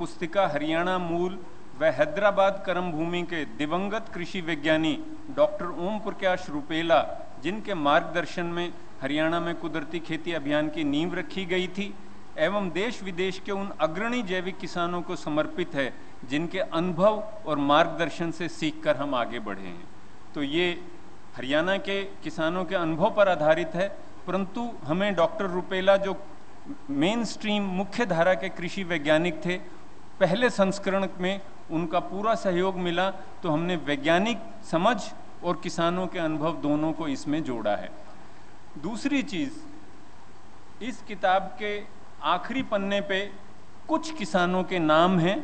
पुस्तिका हरियाणा मूल व हैदराबाद कर्म भूमि के दिवंगत कृषि विज्ञानी डॉक्टर ओम प्रकाश रुपेला, जिनके मार्गदर्शन में हरियाणा में कुदरती खेती अभियान की नींव रखी गई थी, एवं देश विदेश के उन अग्रणी जैविक किसानों को समर्पित है, जिनके अनुभव और मार्गदर्शन से सीखकर हम आगे बढ़े हैं। तो ये हरियाणा के किसानों के अनुभव पर आधारित है, परंतु हमें डॉक्टर रुपेला, जो मेन स्ट्रीम मुख्य धारा के कृषि वैज्ञानिक थे पहले संस्करण में उनका पूरा सहयोग मिला तो हमने वैज्ञानिक समझ और किसानों के अनुभव दोनों को इसमें जोड़ा है। दूसरी चीज़, इस किताब के आखिरी पन्ने पे कुछ किसानों के नाम हैं।